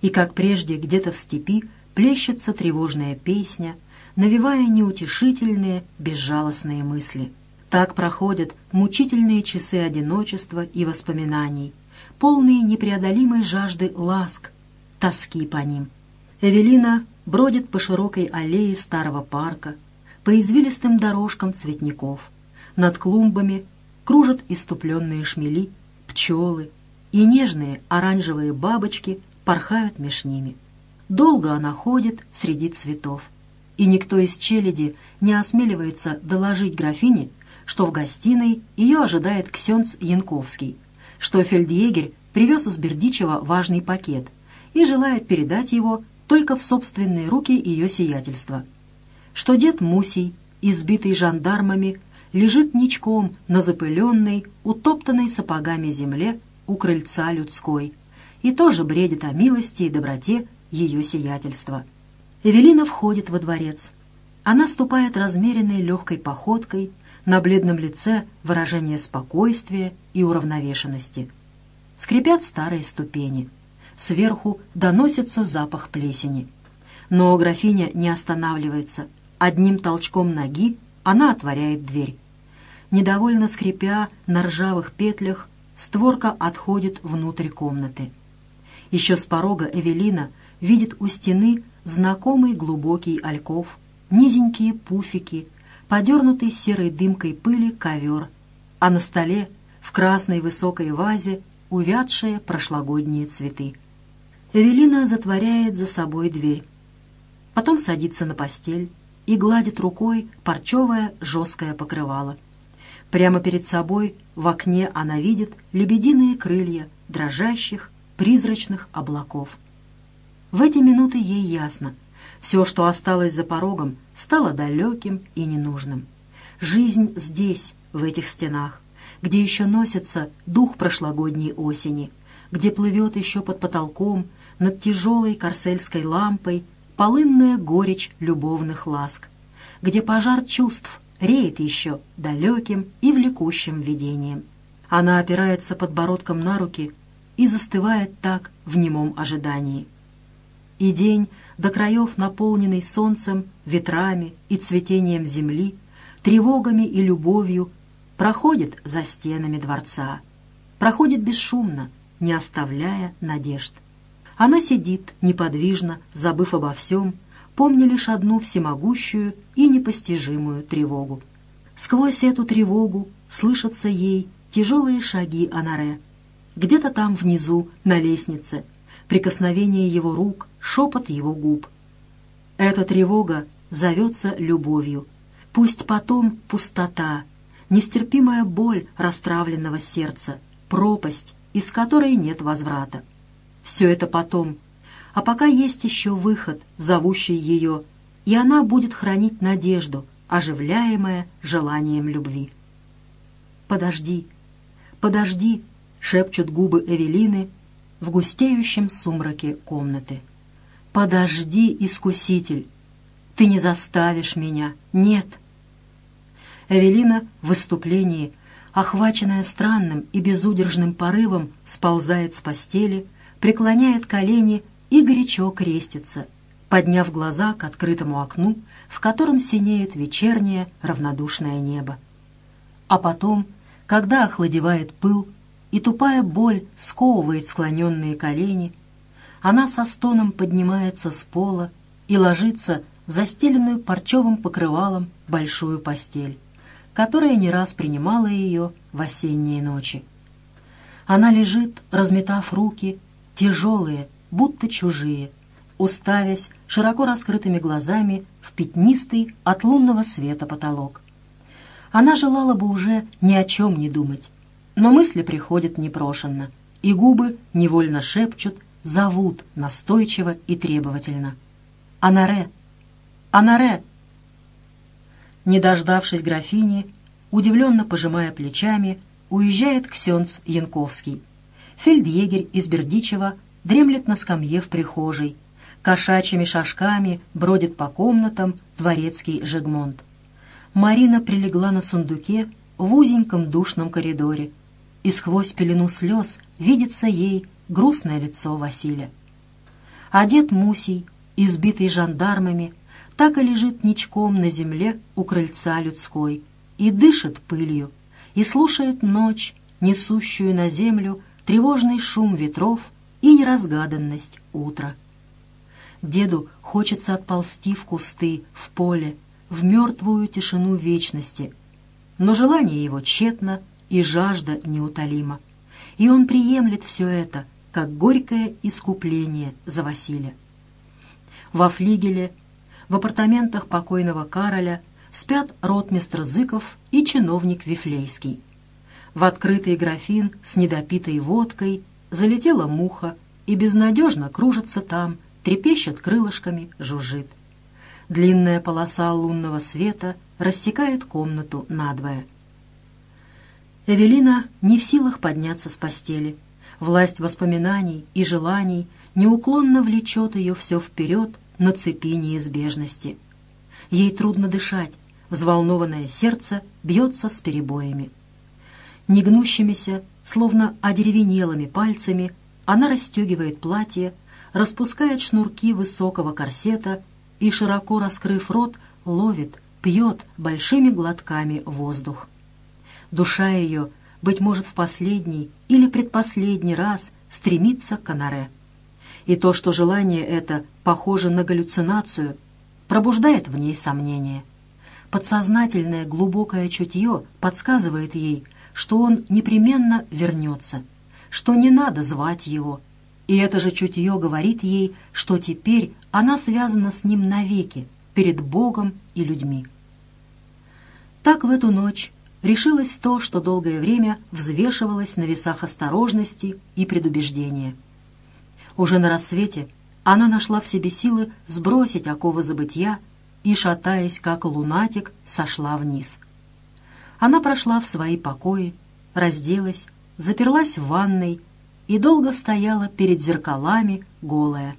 И, как прежде, где-то в степи плещется тревожная песня, навевая неутешительные, безжалостные мысли. Так проходят мучительные часы одиночества и воспоминаний, полные непреодолимой жажды ласк, тоски по ним. Эвелина бродит по широкой аллее старого парка, по извилистым дорожкам цветников. Над клумбами кружат иступленные шмели, пчелы, и нежные оранжевые бабочки порхают меж ними. Долго она ходит среди цветов, и никто из челяди не осмеливается доложить графине, что в гостиной ее ожидает Ксенц Янковский, что фельдъегерь привез из Бердичева важный пакет и желает передать его только в собственные руки ее сиятельства, что дед Мусий, избитый жандармами, лежит ничком на запыленной, утоптанной сапогами земле у крыльца людской и тоже бредит о милости и доброте ее сиятельства. Эвелина входит во дворец. Она ступает размеренной легкой походкой, на бледном лице выражение спокойствия и уравновешенности. Скрипят старые ступени. Сверху доносится запах плесени. Но графиня не останавливается. Одним толчком ноги она отворяет дверь. Недовольно скрипя на ржавых петлях, створка отходит внутрь комнаты. Еще с порога Эвелина видит у стены знакомый глубокий альков, низенькие пуфики, подернутый серой дымкой пыли ковер, а на столе в красной высокой вазе увядшие прошлогодние цветы. Эвелина затворяет за собой дверь. Потом садится на постель и гладит рукой парчевое жесткое покрывало. Прямо перед собой в окне она видит лебединые крылья дрожащих, призрачных облаков. В эти минуты ей ясно, все, что осталось за порогом, стало далеким и ненужным. Жизнь здесь, в этих стенах, где еще носится дух прошлогодней осени, где плывет еще под потолком над тяжелой корсельской лампой полынная горечь любовных ласк, где пожар чувств реет еще далеким и влекущим видением. Она опирается подбородком на руки и застывает так в немом ожидании. И день, до краев наполненный солнцем, ветрами и цветением земли, тревогами и любовью, проходит за стенами дворца, проходит бесшумно, не оставляя надежд. Она сидит неподвижно, забыв обо всем, помня лишь одну всемогущую и непостижимую тревогу. Сквозь эту тревогу слышатся ей тяжелые шаги Анаре. Где-то там внизу, на лестнице, прикосновение его рук, шепот его губ. Эта тревога зовется любовью. Пусть потом пустота, нестерпимая боль расстравленного сердца, пропасть, из которой нет возврата. Все это потом, а пока есть еще выход, зовущий ее, и она будет хранить надежду, оживляемая желанием любви. «Подожди, подожди», — шепчут губы Эвелины в густеющем сумраке комнаты. «Подожди, искуситель, ты не заставишь меня, нет». Эвелина в выступлении, охваченная странным и безудержным порывом, сползает с постели, преклоняет колени и горячо крестится, подняв глаза к открытому окну, в котором синеет вечернее равнодушное небо. А потом, когда охладевает пыл и тупая боль сковывает склоненные колени, она со стоном поднимается с пола и ложится в застеленную парчевым покрывалом большую постель, которая не раз принимала ее в осенние ночи. Она лежит, разметав руки, тяжелые, будто чужие, уставясь широко раскрытыми глазами в пятнистый от лунного света потолок. Она желала бы уже ни о чем не думать, но мысли приходят непрошенно, и губы невольно шепчут, зовут настойчиво и требовательно. «Анаре! Анаре!» Не дождавшись графини, удивленно пожимая плечами, уезжает Ксенц Янковский. Фельдъегерь из Бердичева дремлет на скамье в прихожей. Кошачьими шажками бродит по комнатам дворецкий Жегмонт. Марина прилегла на сундуке в узеньком душном коридоре, и сквозь пелену слез видится ей грустное лицо Василия. Дед Мусий, избитый жандармами, так и лежит ничком на земле у крыльца людской и дышит пылью, и слушает ночь, несущую на землю тревожный шум ветров и неразгаданность утра. Деду хочется отползти в кусты, в поле, в мертвую тишину вечности, но желание его тщетно и жажда неутолима, и он приемлет все это, как горькое искупление за Василия. Во флигеле, в апартаментах покойного Кароля спят ротмистр Зыков и чиновник Вифлейский. В открытый графин с недопитой водкой залетела муха и безнадежно кружится там, трепещет крылышками, жужжит. Длинная полоса лунного света рассекает комнату надвое. Эвелина не в силах подняться с постели. Власть воспоминаний и желаний неуклонно влечет ее все вперед на цепи неизбежности. Ей трудно дышать, взволнованное сердце бьется с перебоями. Негнущимися, словно одеревенелыми пальцами, она расстегивает платье, распускает шнурки высокого корсета и, широко раскрыв рот, ловит, пьет большими глотками воздух. Душа ее, быть может, в последний или предпоследний раз стремится к Анаре. И то, что желание это похоже на галлюцинацию, пробуждает в ней сомнения. Подсознательное глубокое чутье подсказывает ей, что он непременно вернется, что не надо звать его. И это же чутье говорит ей, что теперь она связана с ним навеки, перед Богом и людьми. Так в эту ночь решилось то, что долгое время взвешивалось на весах осторожности и предубеждения. Уже на рассвете она нашла в себе силы сбросить оковы забытья и, шатаясь как лунатик, сошла вниз. Она прошла в свои покои, разделась, заперлась в ванной и долго стояла перед зеркалами, голая.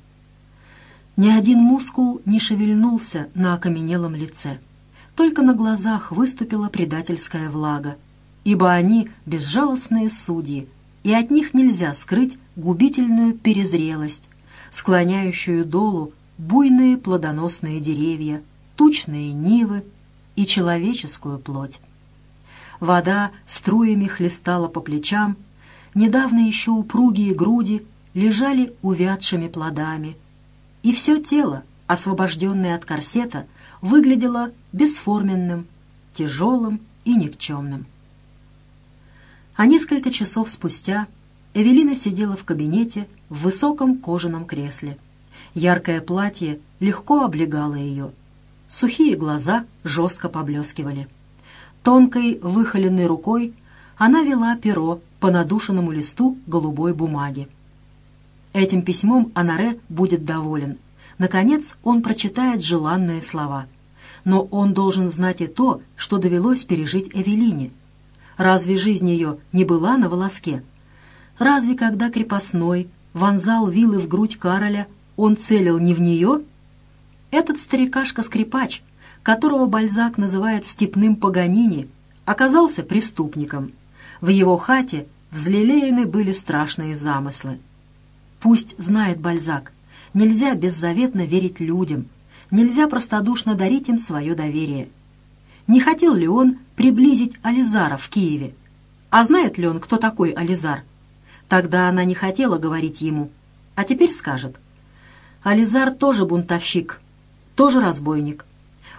Ни один мускул не шевельнулся на окаменелом лице — только на глазах выступила предательская влага, ибо они безжалостные судьи, и от них нельзя скрыть губительную перезрелость, склоняющую долу буйные плодоносные деревья, тучные нивы и человеческую плоть. Вода струями хлестала по плечам, недавно еще упругие груди лежали увядшими плодами, и все тело, освобожденное от корсета, выглядело бесформенным, тяжелым и никчемным. А несколько часов спустя Эвелина сидела в кабинете в высоком кожаном кресле. Яркое платье легко облегало ее. Сухие глаза жестко поблескивали. Тонкой выхоленной рукой она вела перо по надушенному листу голубой бумаги. Этим письмом Анаре будет доволен. Наконец он прочитает желанные слова — но он должен знать и то, что довелось пережить Эвелине. Разве жизнь ее не была на волоске? Разве когда крепостной вонзал вилы в грудь Кароля, он целил не в нее? Этот старикашка-скрипач, которого Бальзак называет степным Паганини, оказался преступником. В его хате взлелеены были страшные замыслы. Пусть знает Бальзак, нельзя беззаветно верить людям — нельзя простодушно дарить им свое доверие. Не хотел ли он приблизить Ализара в Киеве? А знает ли он, кто такой Ализар? Тогда она не хотела говорить ему, а теперь скажет. Ализар тоже бунтовщик, тоже разбойник.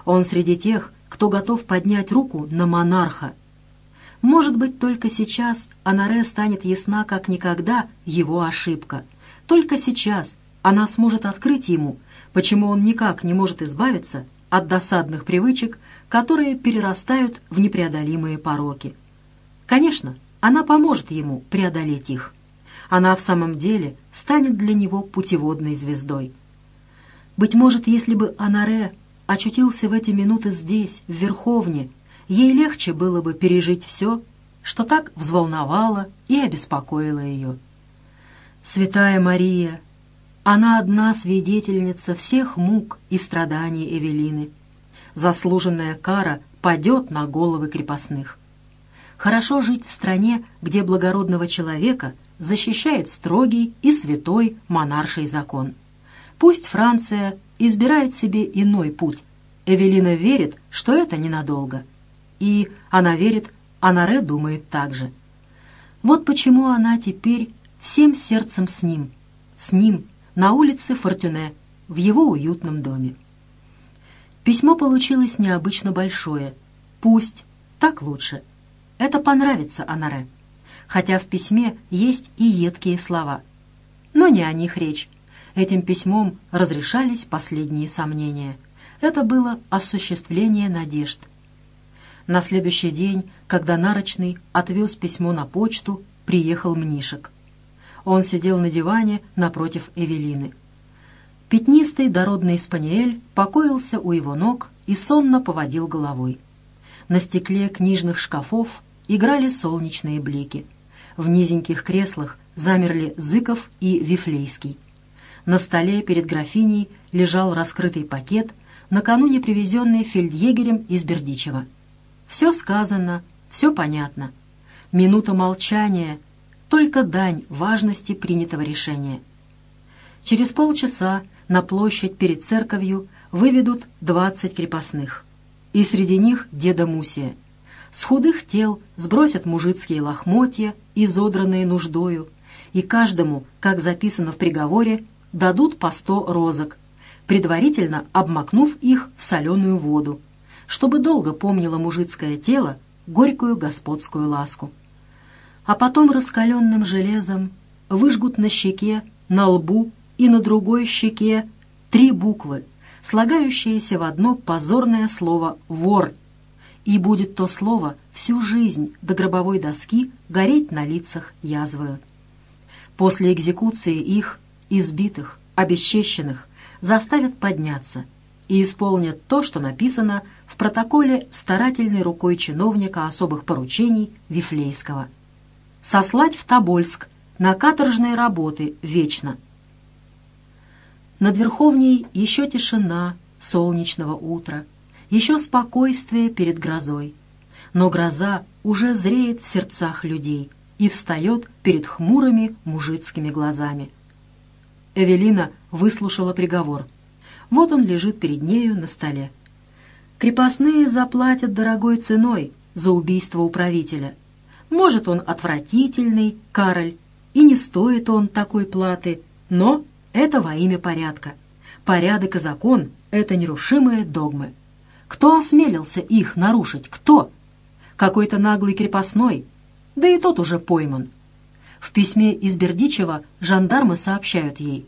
Он среди тех, кто готов поднять руку на монарха. Может быть, только сейчас Анаре станет ясна, как никогда, его ошибка. Только сейчас она сможет открыть ему, почему он никак не может избавиться от досадных привычек, которые перерастают в непреодолимые пороки. Конечно, она поможет ему преодолеть их. Она в самом деле станет для него путеводной звездой. Быть может, если бы Анаре очутился в эти минуты здесь, в Верховне, ей легче было бы пережить все, что так взволновало и обеспокоило ее. «Святая Мария, она одна свидетельница всех мук и страданий Эвелины. Заслуженная кара падет на головы крепостных. Хорошо жить в стране, где благородного человека защищает строгий и святой монарший закон. Пусть Франция избирает себе иной путь. Эвелина верит, что это ненадолго. И она верит, Анаре думает так же. Вот почему она теперь всем сердцем с ним, с ним, на улице Фортюне, в его уютном доме. Письмо получилось необычно большое. Пусть, так лучше. Это понравится Анаре. Хотя в письме есть и едкие слова. Но не о них речь. Этим письмом разрешались последние сомнения. Это было осуществление надежд. На следующий день, когда Нарочный отвез письмо на почту, приехал Мнишек. Он сидел на диване напротив Эвелины. Пятнистый дородный спаниель покоился у его ног и сонно поводил головой. На стекле книжных шкафов играли солнечные блики. В низеньких креслах замерли Зыков и Вифлейский. На столе перед графиней лежал раскрытый пакет, накануне привезенный фельдъегерем из Бердичева. Все сказано, все понятно. Минута молчания — только дань важности принятого решения. Через полчаса на площадь перед церковью выведут двадцать крепостных. И среди них деда Мусия. С худых тел сбросят мужицкие лохмотья, изодранные нуждою, и каждому, как записано в приговоре, дадут по сто розок, предварительно обмакнув их в соленую воду, чтобы долго помнило мужицкое тело горькую господскую ласку. А потом раскаленным железом выжгут на щеке, на лбу и на другой щеке три буквы, слагающиеся в одно позорное слово «вор», и будет то слово всю жизнь до гробовой доски гореть на лицах язвою. После экзекуции их, избитых, обесчещенных, заставят подняться и исполнят то, что написано в протоколе старательной рукой чиновника особых поручений Вифлейского. Сослать в Тобольск на каторжные работы вечно – над Верховней еще тишина солнечного утра, еще спокойствие перед грозой. Но гроза уже зреет в сердцах людей и встает перед хмурыми мужицкими глазами. Эвелина выслушала приговор. Вот он лежит перед нею на столе. Крепостные заплатят дорогой ценой за убийство управителя. Может, он отвратительный, Кароль, и не стоит он такой платы, но это во имя порядка. Порядок и закон — это нерушимые догмы. Кто осмелился их нарушить? Кто? Какой-то наглый крепостной? Да и тот уже пойман. В письме из Бердичева жандармы сообщают ей.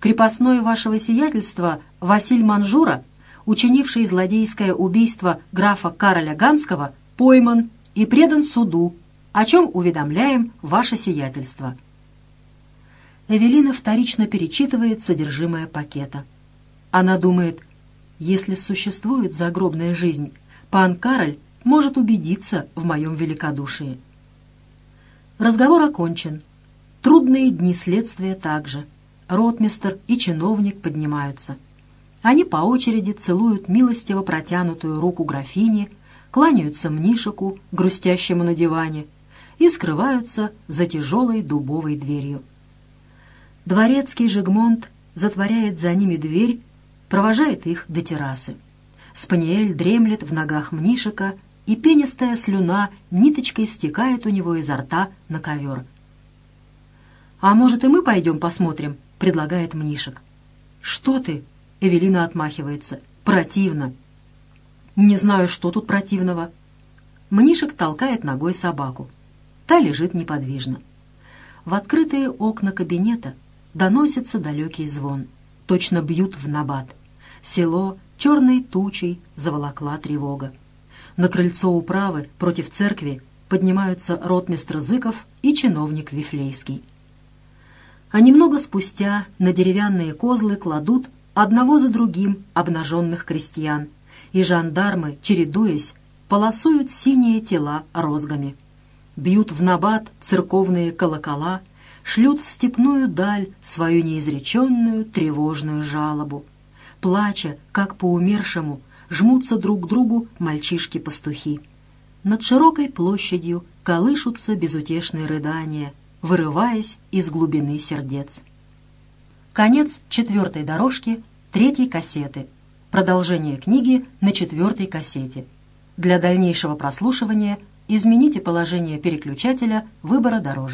Крепостной вашего сиятельства Василь Манжура, учинивший злодейское убийство графа Кароля Ганского, пойман и предан суду, о чем уведомляем ваше сиятельство. Эвелина вторично перечитывает содержимое пакета. Она думает, если существует загробная жизнь, пан Кароль может убедиться в моем великодушии. Разговор окончен. Трудные дни следствия также. Ротмистер и чиновник поднимаются. Они по очереди целуют милостиво протянутую руку графини, кланяются Мнишику, грустящему на диване, и скрываются за тяжелой дубовой дверью. Дворецкий Жигмонт затворяет за ними дверь, провожает их до террасы. Спаниель дремлет в ногах Мнишика, и пенистая слюна ниточкой стекает у него изо рта на ковер. «А может, и мы пойдем посмотрим?» — предлагает Мнишек. «Что ты?» — Эвелина отмахивается. «Противно». «Не знаю, что тут противного». Мнишек толкает ногой собаку. Та лежит неподвижно. В открытые окна кабинета доносится далекий звон. Точно бьют в набат. Село черной тучей заволокла тревога. На крыльцо управы против церкви поднимаются ротмистр Зыков и чиновник Вифлейский. А немного спустя на деревянные козлы кладут одного за другим обнаженных крестьян, и жандармы, чередуясь, полосуют синие тела розгами. Бьют в набат церковные колокола — шлют в степную даль свою неизреченную тревожную жалобу. Плача, как по умершему, жмутся друг к другу мальчишки-пастухи. Над широкой площадью колышутся безутешные рыдания, вырываясь из глубины сердец. Конец четвертой дорожки третьей кассеты. Продолжение книги на четвертой кассете. Для дальнейшего прослушивания измените положение переключателя выбора дорожек.